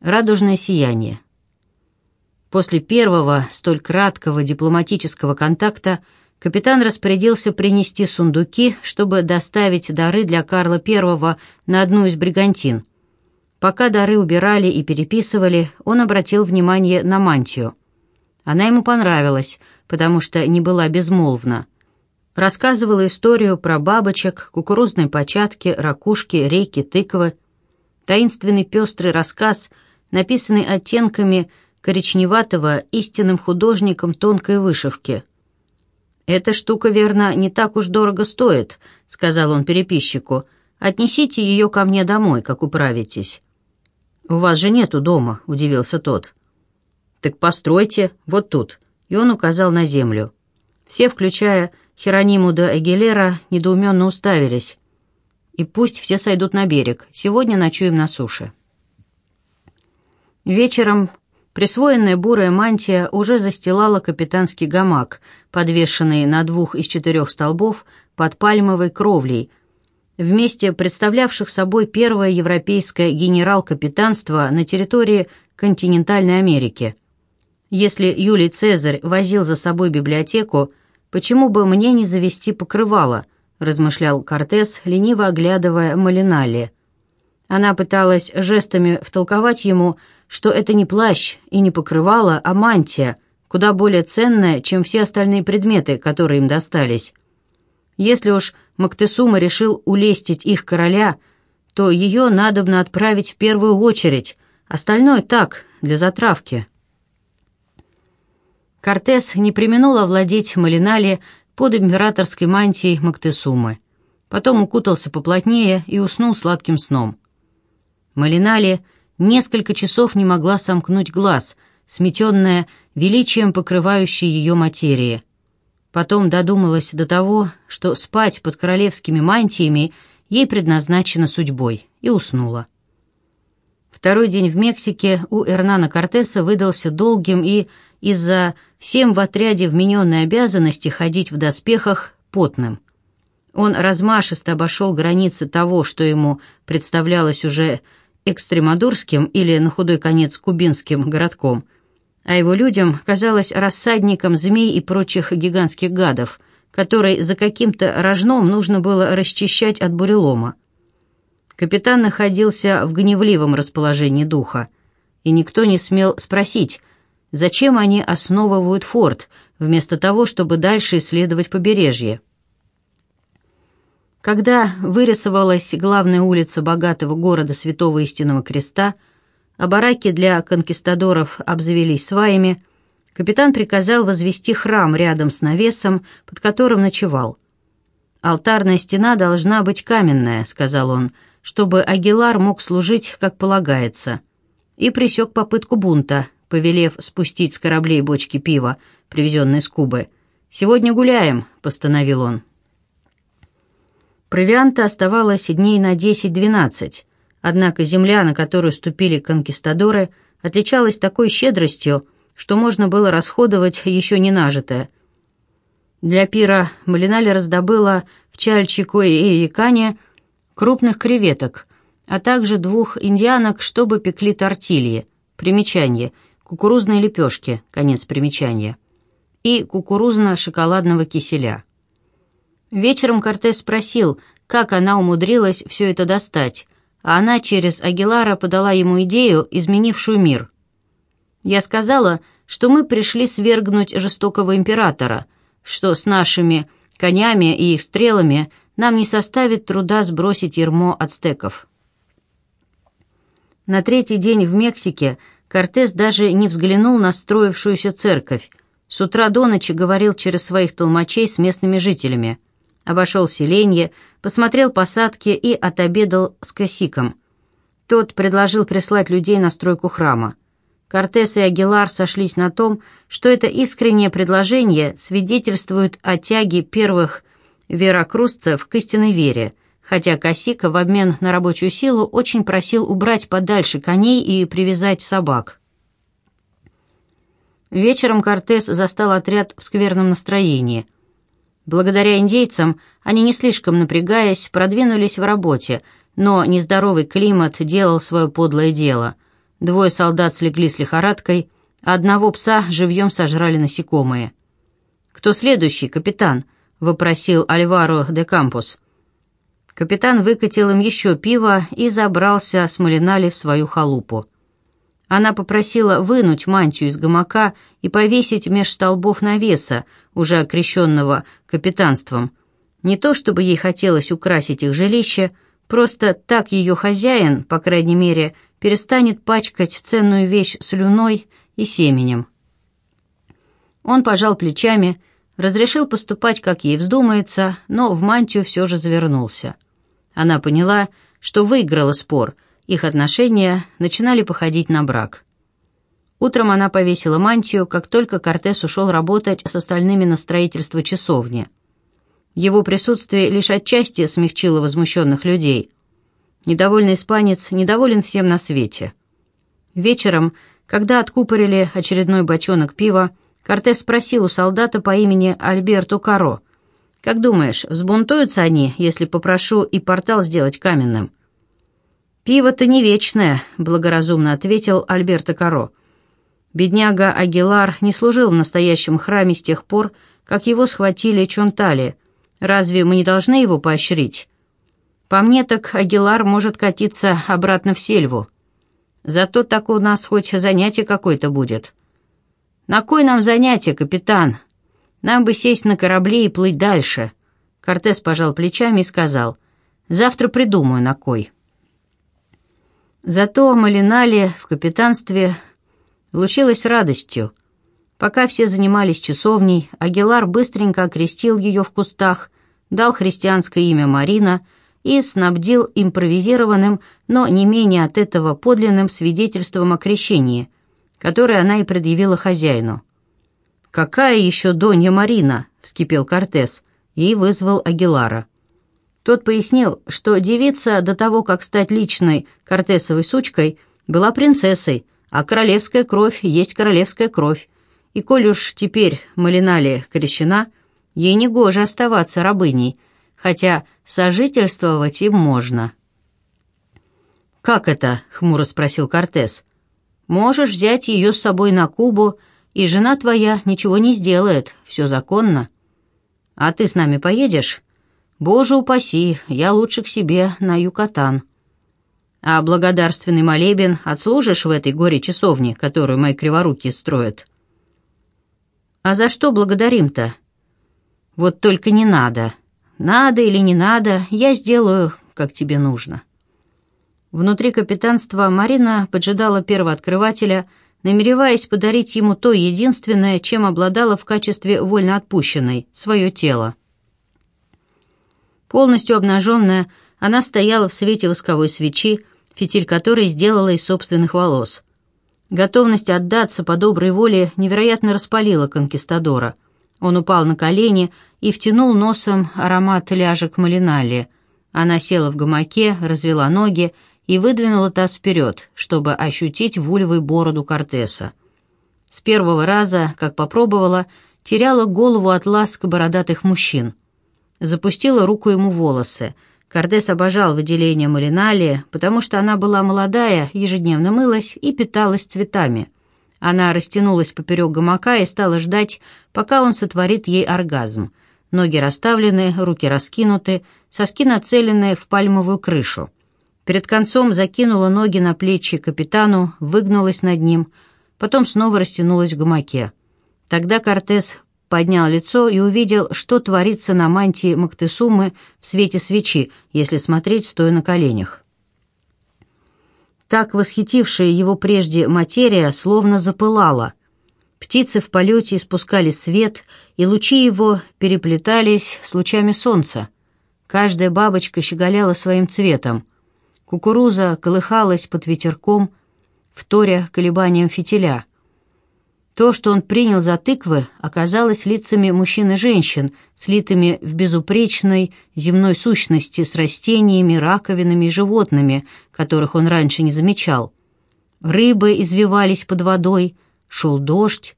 Радужное сияние. После первого, столь краткого дипломатического контакта капитан распорядился принести сундуки, чтобы доставить дары для Карла I на одну из бригантин. Пока дары убирали и переписывали, он обратил внимание на мантию. Она ему понравилась, потому что не была безмолвна. Рассказывала историю про бабочек, кукурузные початки, ракушки, рейки, тыквы. Таинственный пестрый рассказ, написанный оттенками коричневатого истинным художником тонкой вышивки. «Эта штука, верно, не так уж дорого стоит», — сказал он переписчику. «Отнесите ее ко мне домой, как управитесь». «У вас же нету дома», — удивился тот. «Так постройте, вот тут», — и он указал на землю. Все, включая Херониму де Агилера, недоуменно уставились. «И пусть все сойдут на берег, сегодня ночуем на суше». Вечером присвоенная бурая мантия уже застилала капитанский гамак, подвешенный на двух из четырех столбов под пальмовой кровлей, вместе представлявших собой первое европейское генерал-капитанство на территории континентальной Америки. Если Юлий Цезарь возил за собой библиотеку, почему бы мне не завести покрывало, размышлял Кортес, лениво оглядывая Малиналли. Она пыталась жестами втолковать ему, что это не плащ и не покрывало, а мантия, куда более ценная, чем все остальные предметы, которые им достались. Если уж Мактесума решил улестить их короля, то ее надобно отправить в первую очередь, остальное так, для затравки. Кортес не применул овладеть Малинали под императорской мантией Мактесумы. Потом укутался поплотнее и уснул сладким сном. Малинали несколько часов не могла сомкнуть глаз, сметенная величием покрывающей ее материи. Потом додумалась до того, что спать под королевскими мантиями ей предназначено судьбой, и уснула. Второй день в Мексике у Эрнана Кортеса выдался долгим и, из-за всем в отряде вмененной обязанности ходить в доспехах, потным. Он размашисто обошел границы того, что ему представлялось уже экстремадурским или, на худой конец, кубинским городком – а его людям казалось рассадником змей и прочих гигантских гадов, который за каким-то рожном нужно было расчищать от бурелома. Капитан находился в гневливом расположении духа, и никто не смел спросить, зачем они основывают форт, вместо того, чтобы дальше исследовать побережье. Когда вырисовалась главная улица богатого города Святого Истинного Креста – а бараки для конкистадоров обзавелись сваями, капитан приказал возвести храм рядом с навесом, под которым ночевал. «Алтарная стена должна быть каменная», — сказал он, «чтобы Агилар мог служить, как полагается». И пресек попытку бунта, повелев спустить с кораблей бочки пива, привезенные с Кубы. «Сегодня гуляем», — постановил он. Провианта оставалось дней на десять-двенадцать, Однако земля, на которую ступили конкистадоры, отличалась такой щедростью, что можно было расходовать еще не нажитое. Для пира Малинали раздобыла в Чальчико и Якане крупных креветок, а также двух индианок, чтобы пекли тортильи, примечание, кукурузные лепешки, конец примечания, и кукурузно-шоколадного киселя. Вечером Кортес спросил, как она умудрилась все это достать, а она через Агилара подала ему идею, изменившую мир. Я сказала, что мы пришли свергнуть жестокого императора, что с нашими конями и их стрелами нам не составит труда сбросить ермо ацтеков. На третий день в Мексике Кортес даже не взглянул на строившуюся церковь. С утра до ночи говорил через своих толмачей с местными жителями обошел селенье, посмотрел посадки и отобедал с Косиком. Тот предложил прислать людей на стройку храма. Кортес и Агилар сошлись на том, что это искреннее предложение свидетельствует о тяге первых верокрусцев к истинной вере, хотя Косика в обмен на рабочую силу очень просил убрать подальше коней и привязать собак. Вечером Кортес застал отряд в скверном настроении – Благодаря индейцам они, не слишком напрягаясь, продвинулись в работе, но нездоровый климат делал свое подлое дело. Двое солдат слегли с лихорадкой, а одного пса живьем сожрали насекомые. «Кто следующий, капитан?» — вопросил Альваро де Кампус. Капитан выкатил им еще пиво и забрался с Малинали в свою халупу. Она попросила вынуть мантию из гамака и повесить меж столбов навеса, уже окрещенного капитанством. Не то чтобы ей хотелось украсить их жилище, просто так ее хозяин, по крайней мере, перестанет пачкать ценную вещь слюной и семенем. Он пожал плечами, разрешил поступать, как ей вздумается, но в мантию все же завернулся. Она поняла, что выиграла спор — их отношения начинали походить на брак. Утром она повесила мантию, как только Кортес ушел работать с остальными на строительство часовни. Его присутствие лишь отчасти смягчило возмущенных людей. Недовольный испанец недоволен всем на свете. Вечером, когда откупорили очередной бочонок пива, Кортес спросил у солдата по имени Альберто Каро, «Как думаешь, взбунтуются они, если попрошу и портал сделать каменным?» «Пиво-то не вечное», — благоразумно ответил Альберто Каро. Бедняга Агилар не служил в настоящем храме с тех пор, как его схватили Чонтали. Разве мы не должны его поощрить? По мне так Агилар может катиться обратно в сельву. Зато так у нас хоть занятие какое-то будет. На кой нам занятие, капитан? Нам бы сесть на корабле и плыть дальше. Кортес пожал плечами и сказал, завтра придумаю, на кой. Зато Малинали в капитанстве лучилась радостью. Пока все занимались часовней, Агилар быстренько окрестил ее в кустах, дал христианское имя Марина и снабдил импровизированным, но не менее от этого подлинным свидетельством о крещении, которое она и предъявила хозяину. «Какая еще Донья Марина?» — вскипел Кортес и вызвал Агилара. Тот пояснил, что девица до того, как стать личной кортесовой сучкой, была принцессой, а королевская кровь есть королевская кровь. И коль уж теперь Малинали крещена, ей не гоже оставаться рабыней, хотя сожительствовать им можно. «Как это?» — хмуро спросил Кортес. «Можешь взять ее с собой на Кубу, и жена твоя ничего не сделает, все законно. А ты с нами поедешь?» «Боже упаси, я лучше к себе на Юкатан». «А благодарственный молебен отслужишь в этой горе-часовне, которую мои криворуки строят?» «А за что благодарим-то?» «Вот только не надо. Надо или не надо, я сделаю, как тебе нужно». Внутри капитанства Марина поджидала первооткрывателя, намереваясь подарить ему то единственное, чем обладала в качестве вольноотпущенной — свое тело. Полностью обнаженная, она стояла в свете восковой свечи, фитиль которой сделала из собственных волос. Готовность отдаться по доброй воле невероятно распалила конкистадора. Он упал на колени и втянул носом аромат ляжек малиналли. Она села в гамаке, развела ноги и выдвинула таз вперед, чтобы ощутить вульвой бороду Кортеса. С первого раза, как попробовала, теряла голову от ласк бородатых мужчин — запустила руку ему в волосы. Кардес обожал выделение Малинали, потому что она была молодая, ежедневно мылась и питалась цветами. Она растянулась поперек гамака и стала ждать, пока он сотворит ей оргазм. Ноги расставлены, руки раскинуты, соски нацелены в пальмовую крышу. Перед концом закинула ноги на плечи капитану, выгнулась над ним, потом снова растянулась в гамаке. Тогда Кортес поднял лицо и увидел, что творится на мантии Мактесумы в свете свечи, если смотреть, стоя на коленях. Так восхитившая его прежде материя словно запылала. Птицы в полете испускали свет, и лучи его переплетались с лучами солнца. Каждая бабочка щеголяла своим цветом. Кукуруза колыхалась под ветерком, вторя колебанием фитиля. То, что он принял за тыквы, оказалось лицами мужчин и женщин, слитыми в безупречной земной сущности с растениями, раковинами и животными, которых он раньше не замечал. Рыбы извивались под водой, шел дождь.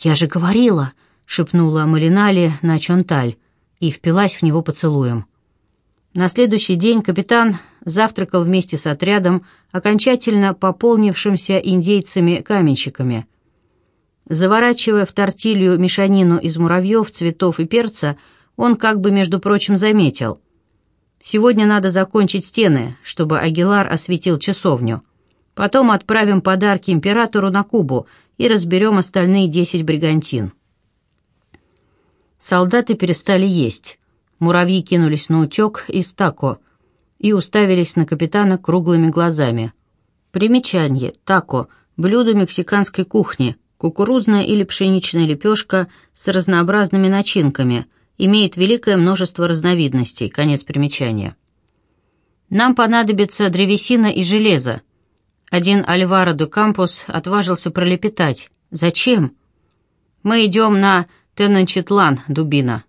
«Я же говорила!» — шепнула Малинали на Чонталь и впилась в него поцелуем. На следующий день капитан завтракал вместе с отрядом, окончательно пополнившимся индейцами-каменщиками. Заворачивая в тортилью мешанину из муравьев, цветов и перца, он как бы, между прочим, заметил. «Сегодня надо закончить стены, чтобы Агилар осветил часовню. Потом отправим подарки императору на Кубу и разберем остальные десять бригантин». Солдаты перестали есть. Муравьи кинулись на утек из тако и уставились на капитана круглыми глазами. Примечание. Тако – блюдо мексиканской кухни, кукурузная или пшеничная лепешка с разнообразными начинками, имеет великое множество разновидностей. Конец примечания. Нам понадобится древесина и железо. Один Альваро де Кампус отважился пролепетать. «Зачем?» «Мы идем на Тенанчитлан, дубина».